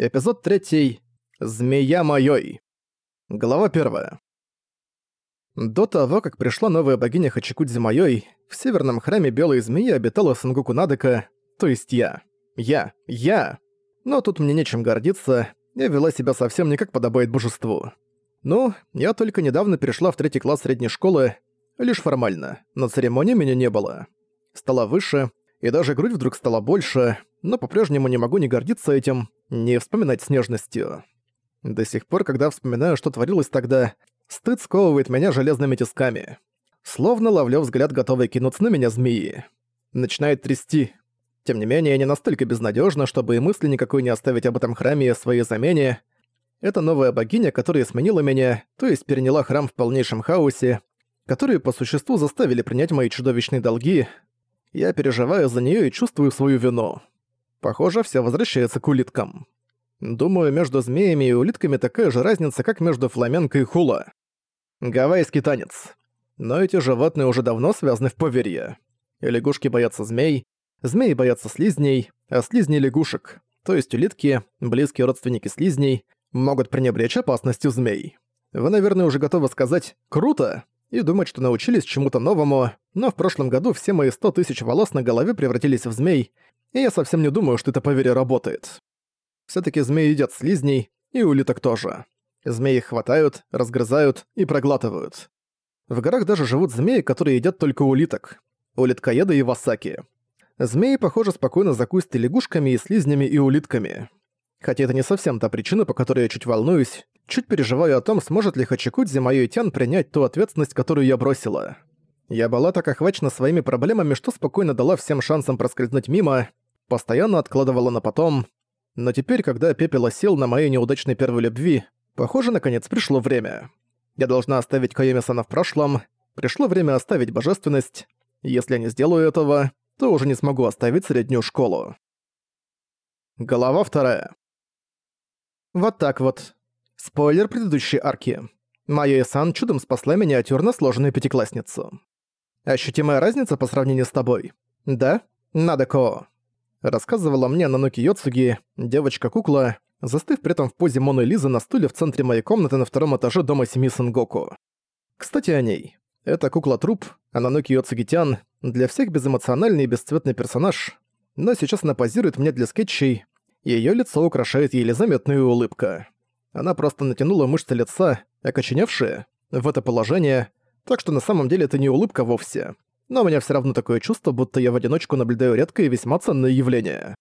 Эпизод 3. Змея моёй. Глава 1. До того, как пришла новая богиня Хачикудзи моёй, в северном храме Белой Змеи обитала Сангоку Надека, то есть я. Я. Я. Но тут мне нечем гордиться, я вела себя совсем не как подобает божеству. Ну, я только недавно перешла в третий класс средней школы, лишь формально, на церемонии меня не было. Стала выше, и даже грудь вдруг стала больше, но по-прежнему не могу не гордиться этим, не вспоминать с нежностью. До сих пор, когда вспоминаю, что творилось тогда, стыд сковывает меня железными тисками. Словно ловлю взгляд, готовый кинуться на меня змеи. Начинает трясти. Тем не менее, я не настолько безнадежна, чтобы и мысли никакой не оставить об этом храме и своей замене. Это новая богиня, которая сменила меня, то есть переняла храм в полнейшем хаосе, которые по существу заставили принять мои чудовищные долги. Я переживаю за нее и чувствую свою вину. Похоже, все возвращается к улиткам. Думаю, между змеями и улитками такая же разница, как между фламенко и хула. Гавайский танец. Но эти животные уже давно связаны в поверье. Лягушки боятся змей, змеи боятся слизней, а слизни — лягушек. То есть улитки, близкие родственники слизней, могут пренебречь опасностью змей. Вы, наверное, уже готовы сказать «круто» и думать, что научились чему-то новому, но в прошлом году все мои 100 тысяч волос на голове превратились в змей, и я совсем не думаю, что это поверье работает. все таки змеи едят слизней, и улиток тоже. Змеи их хватают, разгрызают и проглатывают. В горах даже живут змеи, которые едят только улиток. Улиткоеды и васаки. Змеи, похоже, спокойно закусят и лягушками, и слизнями, и улитками. Хотя это не совсем та причина, по которой я чуть волнуюсь, чуть переживаю о том, сможет ли Хачикудзи моё Итян принять ту ответственность, которую я бросила. Я была так охвачена своими проблемами, что спокойно дала всем шансам проскользнуть мимо, постоянно откладывала на потом, но теперь, когда пепел осел на моей неудачной первой любви, похоже, наконец пришло время. Я должна оставить Кайоми-сана в прошлом, пришло время оставить божественность. Если я не сделаю этого, то уже не смогу оставить среднюю школу. Голова вторая. Вот так вот. Спойлер предыдущей арки. Майо Сан чудом спасла миниатюрно сложенную пятиклассницу. Ощутимая разница по сравнению с тобой? Да? Надо-ко. Рассказывала мне Нануки Йоцуги, девочка-кукла, застыв при этом в позе Моны Лизы на стуле в центре моей комнаты на втором этаже дома семьи Сангоку. Кстати о ней. Это кукла-труп, а Нануки Йоцуги-тян для всех безэмоциональный и бесцветный персонаж, но сейчас она позирует мне для скетчей, и её лицо украшает еле заметная улыбка. Она просто натянула мышцы лица, окоченевшие, в это положение, так что на самом деле это не улыбка вовсе. Но у меня все равно такое чувство, будто я в одиночку наблюдаю редкое и весьма ценное явление.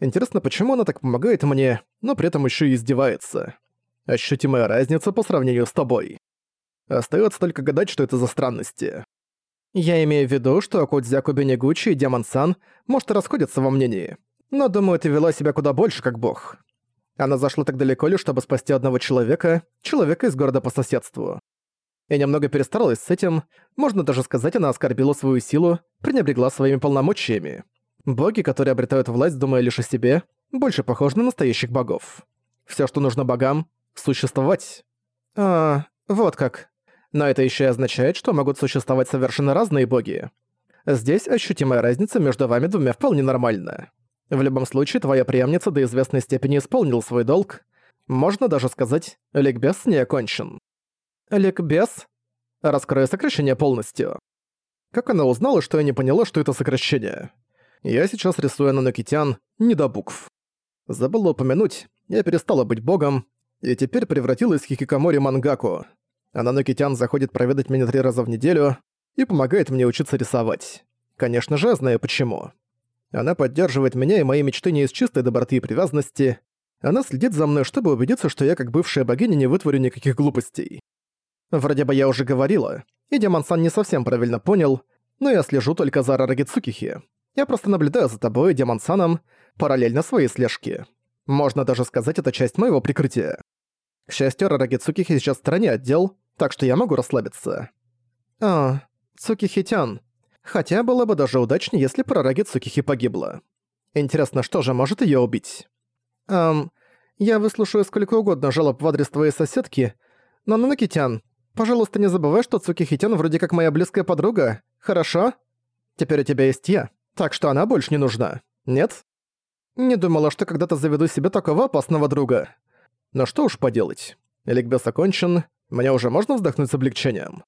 Интересно, почему она так помогает мне, но при этом еще и издевается. Ощутимая разница по сравнению с тобой. Остается только гадать, что это за странности. Я имею в виду, что Кодзяку Бенегучи и Демон Сан, может, расходятся во мнении. Но, думаю, ты вела себя куда больше, как бог. Она зашла так далеко лишь, чтобы спасти одного человека, человека из города по соседству. Я немного перестаралась с этим, можно даже сказать, она оскорбила свою силу, пренебрегла своими полномочиями. Боги, которые обретают власть, думая лишь о себе, больше похожи на настоящих богов. Все, что нужно богам — существовать. А, вот как. Но это еще и означает, что могут существовать совершенно разные боги. Здесь ощутимая разница между вами двумя вполне нормальна. В любом случае, твоя преемница до известной степени исполнил свой долг. Можно даже сказать, ликбез не окончен. Ликбез? Раскрою сокращение полностью. Как она узнала, что я не поняла, что это сокращение? Я сейчас рисую нанокитян не до букв. Забыла упомянуть, я перестала быть богом, и теперь превратилась в хикикамори мангаку. А нанокитян заходит проведать меня три раза в неделю и помогает мне учиться рисовать. Конечно же, я знаю почему. Она поддерживает меня и мои мечты не из чистой доброты и привязанности. Она следит за мной, чтобы убедиться, что я как бывшая богиня не вытворю никаких глупостей. Вроде бы я уже говорила, и Демон-сан не совсем правильно понял, но я слежу только за Рараги Цукихи. Я просто наблюдаю за тобой, Демон-саном, параллельно своей слежке. Можно даже сказать, это часть моего прикрытия. К счастью, Рараги Цукихи сейчас в стороне отдел, так что я могу расслабиться. А, Цукихи-тян. Хотя было бы даже удачнее, если Рараги Цукихи погибла. Интересно, что же может её убить? Эм, я выслушаю сколько угодно жалоб в адрес твоей соседки, но Нанокитян, Пожалуйста, не забывай, что Цукихитян вроде как моя близкая подруга, хорошо? Теперь у тебя есть я, так что она больше не нужна, нет? Не думала, что когда-то заведу себе такого опасного друга. Но что уж поделать. Ликбез окончен, мне уже можно вздохнуть с облегчением.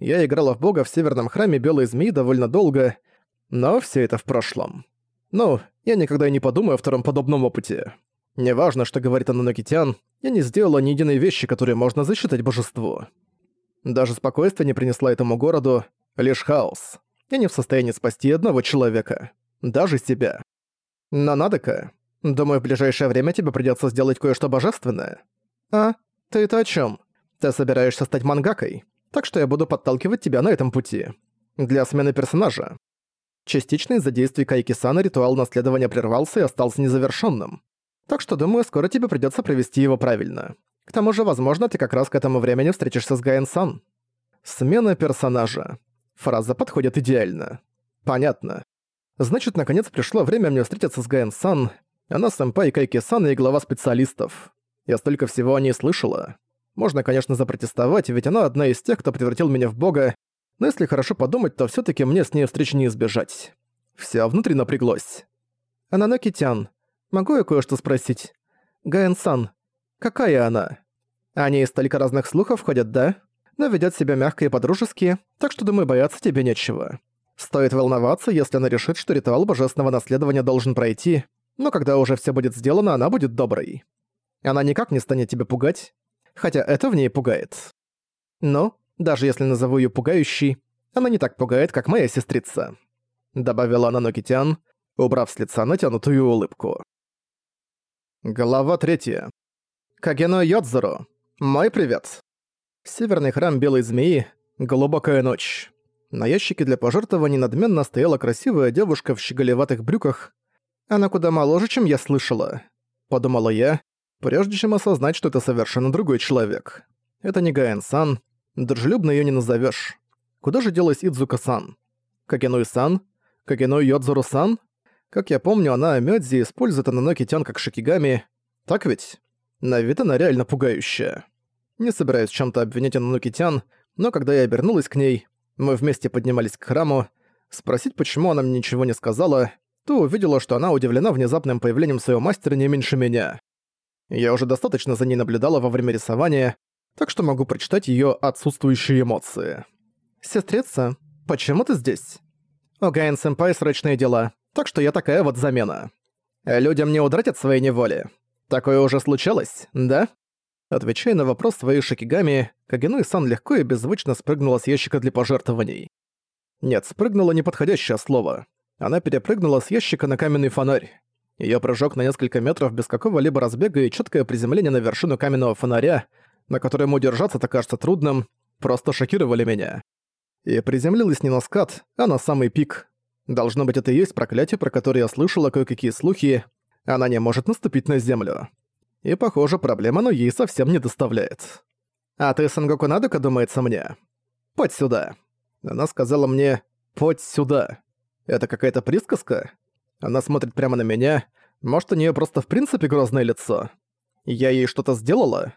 Я играла в бога в северном храме Белой Змеи довольно долго, но все это в прошлом. Ну, я никогда и не подумаю о втором подобном опыте. Неважно, что говорит Ананокитян, я не сделала ни единой вещи, которые можно засчитать божеству. Даже спокойствие не принесла этому городу, лишь хаос. Я не в состоянии спасти одного человека. Даже себя. Но надо-ка. Думаю, в ближайшее время тебе придётся сделать кое-что божественное. А? Ты это о чём? Ты собираешься стать мангакой, так что я буду подталкивать тебя на этом пути. Для смены персонажа. Частично из-за действий Кайки-сана ритуал наследования прервался и остался незавершённым. Так что, думаю, скоро тебе придётся провести его правильно. К тому же, возможно, ты как раз к этому времени встретишься с Гаэн-сан. Смена персонажа. Фраза подходит идеально. Понятно. Значит, наконец пришло время мне встретиться с Гаэн-сан. Она сэмпай Кайки-сан и глава специалистов. Я столько всего о ней слышала. Можно, конечно, запротестовать, ведь она одна из тех, кто превратил меня в бога, но если хорошо подумать, то все таки мне с ней встречи не избежать. Вся внутри напряглось. «Ананоки-тян, могу я кое-что спросить? Гаэн-сан, какая она?» Они из столько разных слухов ходят, да? Но ведет себя мягко и подружески, так что, думаю, бояться тебе нечего. Стоит волноваться, если она решит, что ритуал божественного наследования должен пройти, но когда уже все будет сделано, она будет доброй. Она никак не станет тебя пугать, хотя это в ней пугает. Но, даже если назову ее пугающей, она не так пугает, как моя сестрица», — добавила она Нокитян, убрав с лица натянутую улыбку. Глава третья. Кагено Йодзоро. Мой привет. Северный храм Белой Змеи. Глубокая ночь. На ящике для пожертвований надменно стояла красивая девушка в щеголеватых брюках. Она куда моложе, чем я слышала. Подумала я, прежде чем осознать, что это совершенно другой человек. Это не Гаэн-сан, дружелюбно её не назовёшь. Куда же делась Идзука-сан? Кагенуи-сан? Кагенуи Йодзуру-сан? Как я помню, она Мёдзи использует Ананоки-тян как шикигами. Так ведь? На вид она реально пугающая. Не собираюсь чем-то обвинять Ананоки-тян, но когда я обернулась к ней, мы вместе поднимались к храму, спросить, почему она мне ничего не сказала, то увидела, что она удивлена внезапным появлением своего мастера не меньше меня. Я уже достаточно за ней наблюдала во время рисования, так что могу прочитать её отсутствующие эмоции. «Сестрица, почему ты здесь?» «У Гаэн-сэмпай срочные дела, так что я такая вот замена. Людям не удрать от своей неволи. Такое уже случалось, да?» Отвечая на вопрос своей шикигами, Кагенуи-сан легко и беззвучно спрыгнула с ящика для пожертвований. Нет, спрыгнула неподходящее слово. Она перепрыгнула с ящика на каменный фонарь. Её прыжок на несколько метров без какого-либо разбега и чёткое приземление на вершину каменного фонаря, на котором удержаться-то кажется трудным, просто шокировали меня. И приземлилась не на скат, а на самый пик. Должно быть, это и есть проклятие, про которое я слышала кое-какие слухи. Она не может наступить на землю. И, похоже, проблема оно ей совсем не доставляет. «А ты, Сэнгоку Надэко, думается мне? Подь сюда». Она сказала мне «подь сюда». Это какая-то присказка? Она смотрит прямо на меня. Может, у нее просто в принципе грозное лицо? Я ей что-то сделала?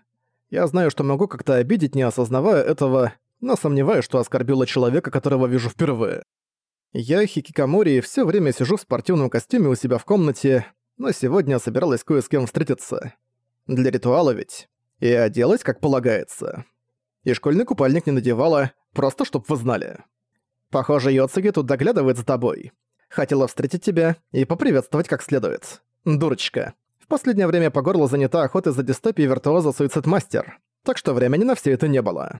Я знаю, что могу как-то обидеть, не осознавая этого, но сомневаюсь, что оскорбила человека, которого вижу впервые. Я, хикикомори, все время сижу в спортивном костюме у себя в комнате, но сегодня собиралась кое с кем встретиться. Для ритуала ведь. И оделась, как полагается. И школьный купальник не надевала, просто чтоб вы знали. Похоже, Йоцуги тут доглядывает за тобой. Хотела встретить тебя и поприветствовать как следует. Дурочка. В последнее время по горло занята охотой за дистопией виртуоза Суицид Мастер, так что времени на все это не было.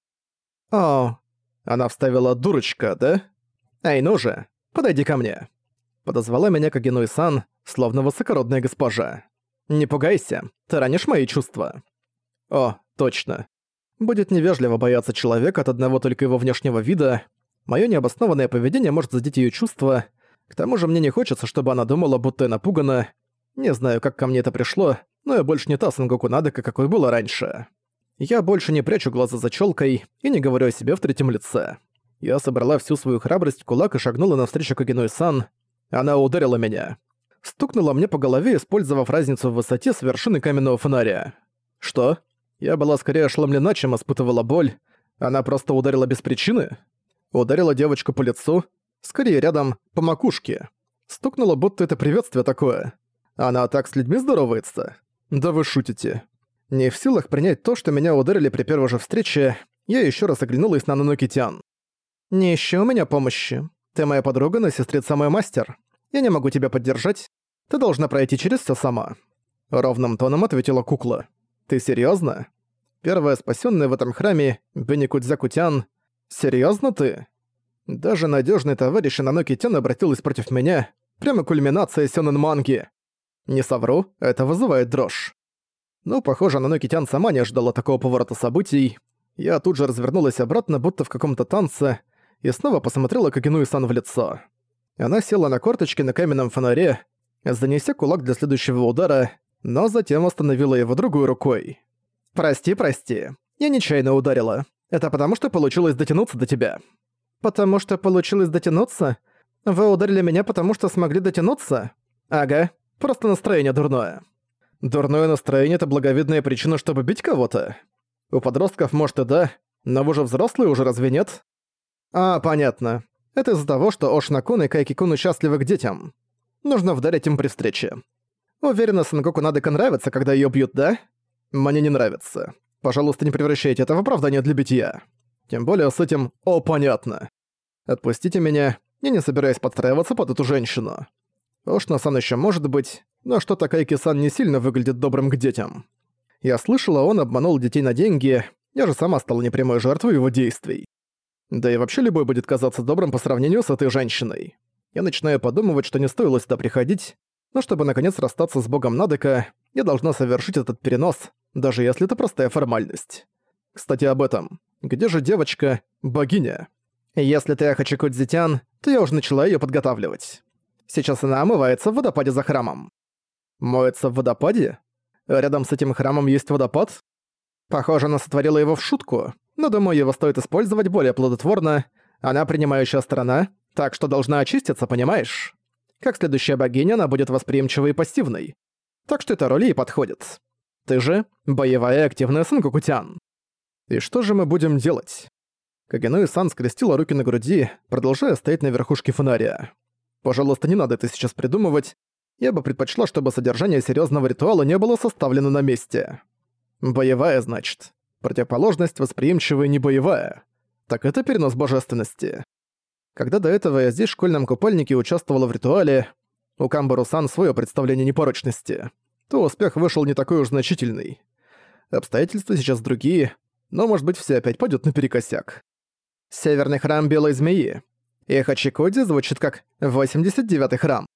О, она вставила «дурочка», да? Эй, ну же, подойди ко мне. Подозвала меня Кагенуи-сан, словно высокородная госпожа. Не пугайся, ты ранишь мои чувства. О, точно. Будет невежливо бояться человека от одного только его внешнего вида. Моё необоснованное поведение может задеть её чувства, к тому же мне не хочется, чтобы она думала, будто я напугана. Не знаю, как ко мне это пришло, но я больше не та Сангоку Надека, какой была раньше. Я больше не прячу глаза за челкой и не говорю о себе в третьем лице. Я собрала всю свою храбрость в кулак и шагнула навстречу Кагиной-сан. Она ударила меня. Стукнула мне по голове, использовав разницу в высоте с вершины каменного фонаря. Что? Я была скорее ошеломлена, чем испытывала боль. Она просто ударила без причины? Ударила девочку по лицу, скорее рядом, по макушке. Стукнуло, будто это приветствие такое. Она так с людьми здоровается? Да вы шутите. Не в силах принять то, что меня ударили при первой же встрече, я еще раз оглянулась на Нанокитян. «Не ищи у меня помощи. Ты моя подруга, но сестрица мой мастер. Я не могу тебя поддержать. Ты должна пройти через все сама». Ровным тоном ответила кукла. «Ты серьезно? Первая спасенная в этом храме, Беникудзякутян. Серьезно ты?» Даже надежный товарищ Инаноки Тян обратилась против меня. Прямо кульминация сёнэн манги. Не совру, это вызывает дрожь. Ну, похоже, Наноки Тян сама не ожидала такого поворота событий. Я тут же развернулась обратно, будто в каком-то танце, и снова посмотрела Кагенуи-сан в лицо. Она села на корточки на каменном фонаре, занеся кулак для следующего удара, но затем остановила его другой рукой. «Прости, прости. Я нечаянно ударила. Это потому, что получилось дотянуться до тебя». «Потому что получилось дотянуться? Вы ударили меня, потому что смогли дотянуться?» «Ага. Просто настроение дурное». «Дурное настроение — это благовидная причина, чтобы бить кого-то?» «У подростков, может, и да, но вы же взрослые уже, разве нет?» «А, понятно. Это из-за того, что Ошнакун и Кайкикун счастливы к детям. Нужно вдарить им при встрече. Уверена, Сангоку Надека нравится, когда её бьют, да? Мне не нравится. Пожалуйста, не превращайте это в оправдание для битья. Тем более с этим «О, понятно». Отпустите меня, я не собираюсь подстраиваться под эту женщину. Ошна-сан ещё может быть, но что-то Кайки-сан не сильно выглядит добрым к детям. Я слышала, он обманул детей на деньги, я же сама стала непрямой жертвой его действий. Да и вообще любой будет казаться добрым по сравнению с этой женщиной. Я начинаю подумывать, что не стоило сюда приходить, но чтобы наконец расстаться с богом Надека, я должна совершить этот перенос, даже если это простая формальность. Кстати, об этом. Где же девочка, богиня? Если ты Ахачикудзитян, то я уже начала её подготавливать. Сейчас она омывается в водопаде за храмом. Моется в водопаде? Рядом с этим храмом есть водопад? Похоже, она сотворила его в шутку, но думаю, его стоит использовать более плодотворно. Она принимающая сторона, так что должна очиститься, понимаешь? Как следующая богиня, она будет восприимчивой и пассивной. Так что эта роль ей подходит. Ты же боевая активная Сангокутян. И что же мы будем делать? Кагенуи-сан скрестила руки на груди, продолжая стоять на верхушке фонаря. Пожалуйста, не надо это сейчас придумывать. Я бы предпочла, чтобы содержание серьезного ритуала не было составлено на месте. Боевая, значит. Противоположность восприимчивая не боевая. Так это перенос божественности. Когда до этого я здесь в школьном купальнике участвовала в ритуале, у Камбару-сан своё представление непорочности, то успех вышел не такой уж значительный. Обстоятельства сейчас другие, но, может быть, все опять пойдет наперекосяк. Северный храм Белой Змеи. И Хачикоди звучит как 89-й храм.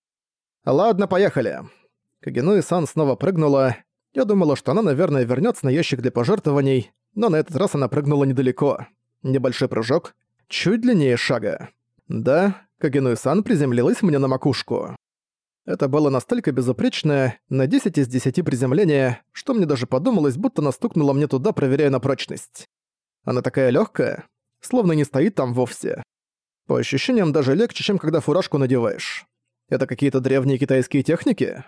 Ладно, поехали. Кагенуи-сан снова прыгнула. Я думала, что она, наверное, вернется на ящик для пожертвований, но на этот раз она прыгнула недалеко. Небольшой прыжок, чуть длиннее шага. Да, Кагенуи-сан приземлилась мне на макушку. Это было настолько безупречное, на 10 из 10 приземления, что мне даже подумалось, будто настукнула мне туда, проверяя на прочность. Она такая легкая, словно не стоит там вовсе. По ощущениям даже легче, чем когда фуражку надеваешь. Это какие-то древние китайские техники?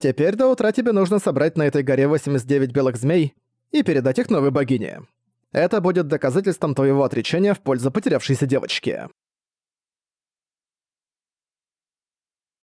Теперь до утра тебе нужно собрать на этой горе 89 белых змей и передать их новой богине. Это будет доказательством твоего отречения в пользу потерявшейся девочки.